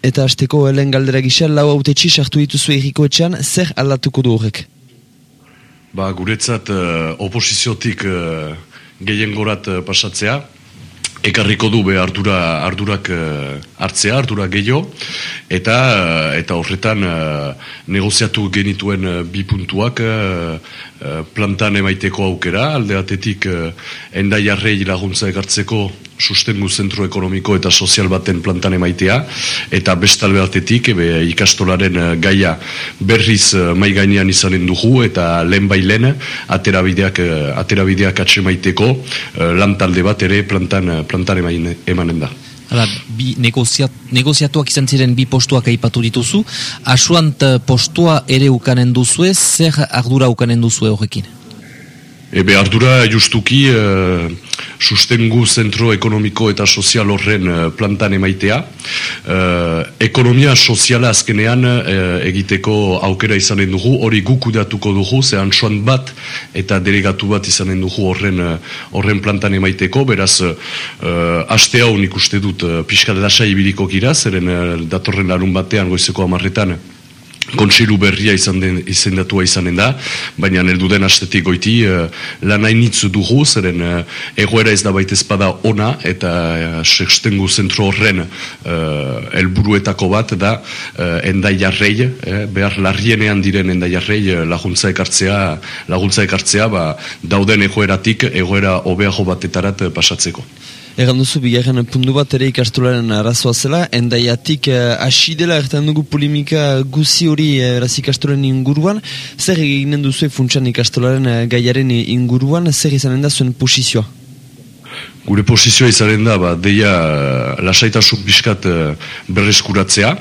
Eta hasteko helen galdera gisa, lau autetxi sartu dituzu erriko etxean, zer aldatuko du horrek? Ba, guretzat uh, oposiziotik uh, gehiengorat uh, pasatzea, ekarriko du be ardura, ardurak uh, hartzea, ardura gehiago, eta eta horretan negoziatu genituen uh, bi puntuak plantan emaiteko aukera, alde batetik endaiarrei laguntza ekartzeko sustengu zentro ekonomiko eta sozial baten plantan emaitea, eta bestalbe batetik ebe, ikastolaren eh, gaia berriz mai gainean izanen dugu, eta lehen bai lehen aterabideak, aterabideak atse maiteko uh, lantalde bat ere plantan, plantan emanen da. Hala, bi negoziat, negoziatuak izan ziren bi postuak aipatu dituzu, asuant postua ere ukanen duzue, zer ardura ukanen duzue horrekin? Ebe ardura justuki uh, sustengu zentro ekonomiko eta sozial horren uh, plantan emaitea. Uh, ekonomia soziala azkenean uh, egiteko aukera izanen dugu, hori gukudatuko dugu, zehan soan bat eta delegatu bat izanen dugu horren, horren plantan emaiteko, beraz uh, aste hau nik uste dut uh, pixka lasai ibiliko gira, zeren uh, datorren larun batean goizeko amarretan, kontseilu berria izan den izendatua izanen da, baina neldu den astetik goiti uh, lan hainitzu dugu, zeren uh, egoera ez da baita espada ona, eta uh, sextengu zentro horren uh, elburuetako bat da uh, endaiarrei, eh, behar larrienean diren endaiarrei uh, laguntza ekartzea, laguntza ekartzea ba, dauden egoeratik egoera obeago batetarat pasatzeko. Egan duzu, bigarren puntu bat ere ikastolaren arazoa zela, endaiatik uh, hasi dela ertan dugu polimika guzi hori uh, beraz ikastolen inguruan, zer eginen duzu funtsan ikastolaren uh, gaiaren inguruan, zer izanen da zuen posizioa? Gure posizioa izanen da, ba, deia lasaitasun biskat uh, berreskuratzea,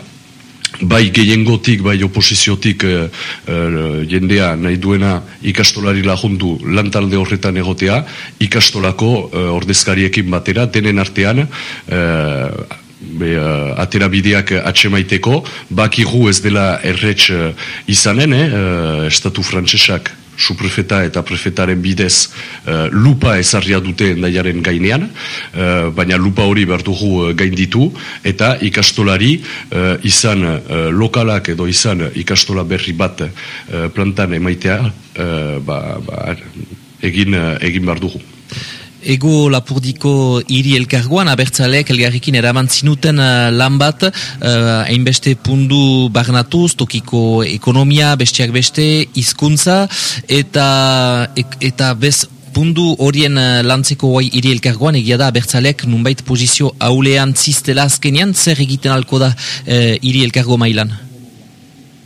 bai gehiengotik, bai oposiziotik uh, uh, jendea nahi duena ikastolari lagundu lantalde horretan egotea, ikastolako uh, ordezkariekin batera, denen artean, uh, Be, atera bideak atxemaiteko, bakigu ez dela erretx izanen, eh, estatu frantsesak suprefeta eta prefetaren bidez uh, lupa ezarria dute endaiaren gainean, uh, baina lupa hori behar dugu uh, gain ditu, eta ikastolari uh, izan lokalak edo izan ikastola berri bat plantan emaitea ba, ba, egin, egin behar. Ego lapurdiko hiri elkargoan, abertzaleak elgarrikin eraman zinuten uh, lan bat, uh, pundu barnatuz, tokiko ekonomia, besteak beste, hizkuntza eta, eta bez pundu horien uh, lantzeko guai hiri elkargoan, egia da abertzaleak nunbait pozizio haulean ziztela azkenian, zer egiten alko da uh, hiri elkargo mailan?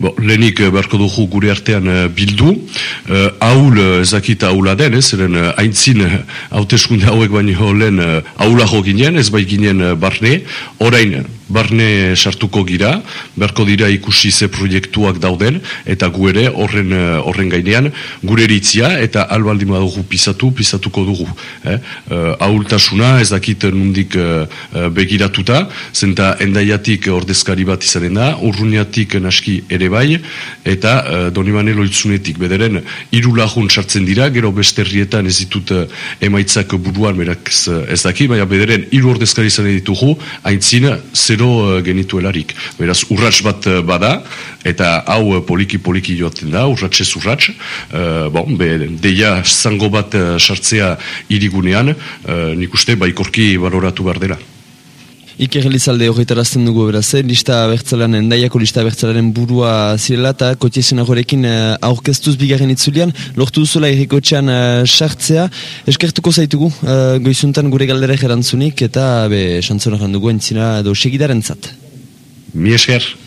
Bo, lehenik eh, beharko dugu gure artean uh, bildu, uh, haul ezakita haula den, ez, eren haintzin hauteskunde hauek baino lehen haula jo ginen, ez bai ginen barne, orain barne sartuko gira, beharko dira ikusi ze proiektuak dauden, eta gu ere horren, eh, horren gainean, gure eritzia, eta albaldi dugu pisatu, pisatuko dugu. Eh? Uh, ahultasuna ez dakit nundik uh, begiratuta, zenta endaiatik ordezkari bat izanen da, urruniatik naski ere bai, eta uh, donibane loitzunetik, bederen, irulahun sartzen dira, gero beste herrietan ez ditut uh, emaitzak buruan, berak ez daki, baina bederen, iru ordezkari izanen ditugu, haintzina, zero gero uh, genituelarik. Beraz, urrats bat uh, bada, eta hau poliki-poliki joaten da, urratsez urrats, uh, bon, be, deia zango bat sartzea irigunean, uh, nik uste baikorki baroratu behar dela. Iker Elizalde horretarazten dugu beraz, eh? lista bertzalan, endaiako lista bertzalaren burua zirela eta kotiezen horrekin uh, aurkeztuz bigarren itzulian, lortu duzula erriko txan sartzea. Eskertuko zaitugu, uh, goizuntan gure galdera erantzunik eta be, xantzonak handugu entzina edo segidaren zat. Mi esker.